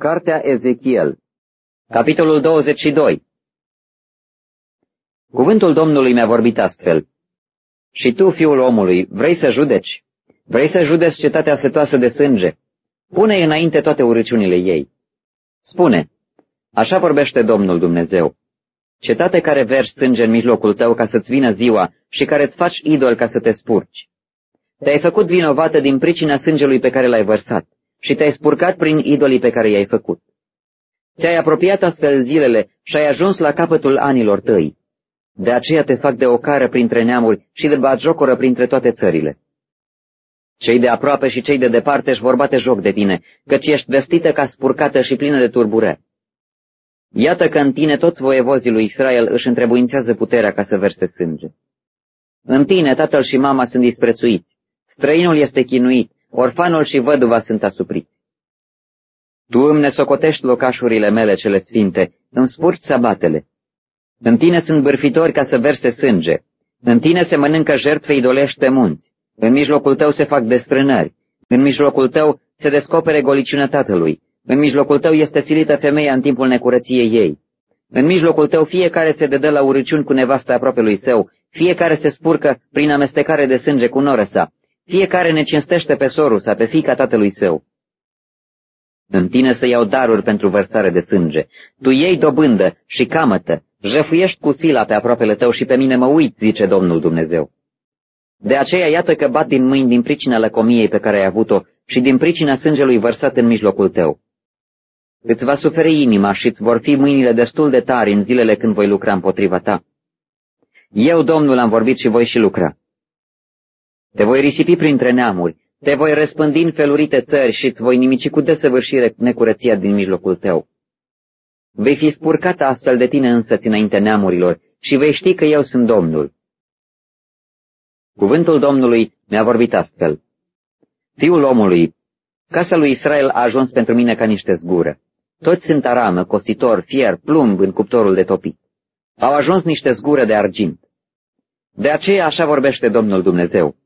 Cartea Ezechiel Capitolul 22 Cuvântul Domnului mi-a vorbit astfel. Și tu, fiul omului, vrei să judeci? Vrei să judeci cetatea setoasă de sânge? Pune înainte toate urăciunile ei. Spune, așa vorbește Domnul Dumnezeu. Cetate care vergi sânge în mijlocul tău ca să-ți vină ziua și care îți faci idol ca să te spurci. Te-ai făcut vinovată din pricina sângelui pe care l-ai vărsat și te-ai spurcat prin idolii pe care i-ai făcut. Ți-ai apropiat astfel zilele și ai ajuns la capătul anilor tăi. De aceea te fac de ocară printre neamuri și de batjocoră printre toate țările. Cei de aproape și cei de departe își vor bate joc de tine, căci ești vestită ca spurcată și plină de turbure. Iată că în tine toți voievozii lui Israel își întrebuințează puterea ca să verse sânge. În tine tatăl și mama sunt disprețuiți, străinul este chinuit, orfanul și văduva sunt asupriți. Tu îmi nesocotești locașurile mele cele sfinte, îmi spurci sabatele. În tine sunt bârfitori ca să verse sânge, în tine se mănâncă jertfe idolește munți, în mijlocul tău se fac destrânări, în mijlocul tău se descopere goliciunea tatălui, în mijlocul tău este silită femeia în timpul necurăției ei. În mijlocul tău fiecare se dedă la urăciuni cu nevasta aproape lui său, fiecare se spurcă prin amestecare de sânge cu noră sa, fiecare ne cinstește pe sorul sa, pe fica tatălui său. În tine să iau daruri pentru vărsare de sânge. Tu iei dobândă și camătă, jefuiești cu sila pe aproapele tău și pe mine mă uit, zice Domnul Dumnezeu. De aceea iată că bat din mâini din pricina lăcomiei pe care ai avut-o și din pricina sângelui vărsat în mijlocul tău. Îți va suferi inima și îți vor fi mâinile destul de tari în zilele când voi lucra împotriva ta. Eu, Domnul, am vorbit și voi și lucra. Te voi risipi printre neamuri, te voi răspândi în felurite țări și îți voi nimici cu desăvârșire necurăția din mijlocul tău. Vei fi spurcată astfel de tine însă înainte neamurilor și vei ști că eu sunt Domnul. Cuvântul Domnului mi-a vorbit astfel. Fiul omului, casa lui Israel a ajuns pentru mine ca niște zgură. Toți sunt aramă, cositor, fier, plumb în cuptorul de topit. Au ajuns niște zgură de argint. De aceea așa vorbește Domnul Dumnezeu.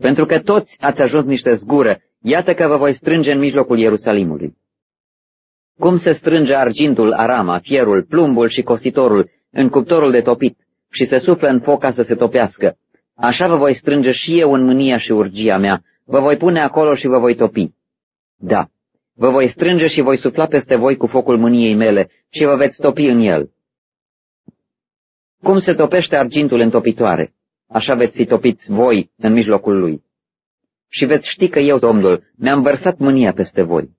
Pentru că toți ați ajuns niște zgură, iată că vă voi strânge în mijlocul Ierusalimului. Cum se strânge argintul, arama, fierul, plumbul și cositorul în cuptorul de topit și se suflă în foc ca să se topească, așa vă voi strânge și eu în mânia și urgia mea, vă voi pune acolo și vă voi topi. Da, vă voi strânge și voi sufla peste voi cu focul mâniei mele și vă veți topi în el. Cum se topește argintul în topitoare? Așa veți fi topiți voi în mijlocul lui. Și veți ști că eu, Domnul, mi-am vărsat mânia peste voi.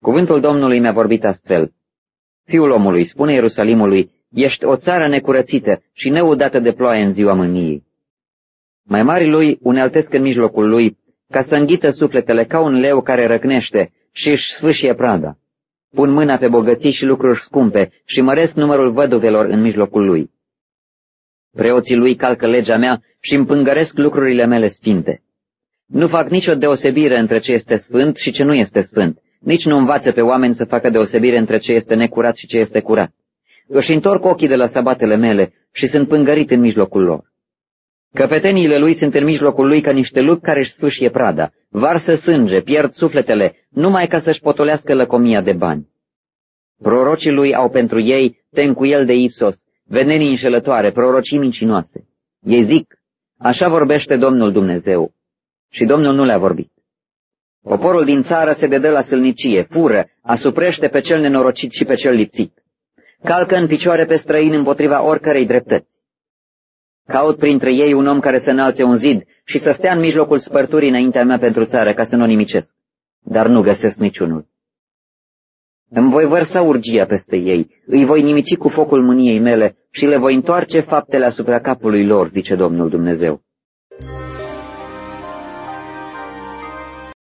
Cuvântul Domnului mi-a vorbit astfel. Fiul omului, spune Ierusalimului, ești o țară necurățită și neudată de ploaie în ziua mâniei. Mai mari lui uneltesc în mijlocul lui, ca să înghită sufletele ca un leu care răcnește și își sfâșie prada. Pun mâna pe bogății și lucruri scumpe și măresc numărul văduvelor în mijlocul lui. Preoții lui calcă legea mea și împângăresc lucrurile mele sfinte. Nu fac nicio deosebire între ce este sfânt și ce nu este sfânt, nici nu învață pe oameni să facă deosebire între ce este necurat și ce este curat. Își întorc ochii de la sabatele mele și sunt pângărit în mijlocul lor. Căpeteniile lui sunt în mijlocul lui ca niște lupi care își sfâșie prada, varsă sânge, pierd sufletele, numai ca să-și potolească lăcomia de bani. Prorocii lui au pentru ei tencuiel de ipsos, vedenii înșelătoare, prorocii mincinoase. Ei zic, așa vorbește Domnul Dumnezeu. Și Domnul nu le-a vorbit. Poporul din țară se dedă la sâlnicie, fură, asuprește pe cel nenorocit și pe cel lipsit. Calcă în picioare pe străini împotriva oricărei dreptăți. Caut printre ei un om care să înalțe un zid și să stea în mijlocul spărturii înaintea mea pentru țară ca să nu o nimicesc. Dar nu găsesc niciunul. Îmi voi vărsa urgia peste ei, îi voi nimici cu focul mâniei mele și le voi întoarce faptele asupra capului lor, zice Domnul Dumnezeu.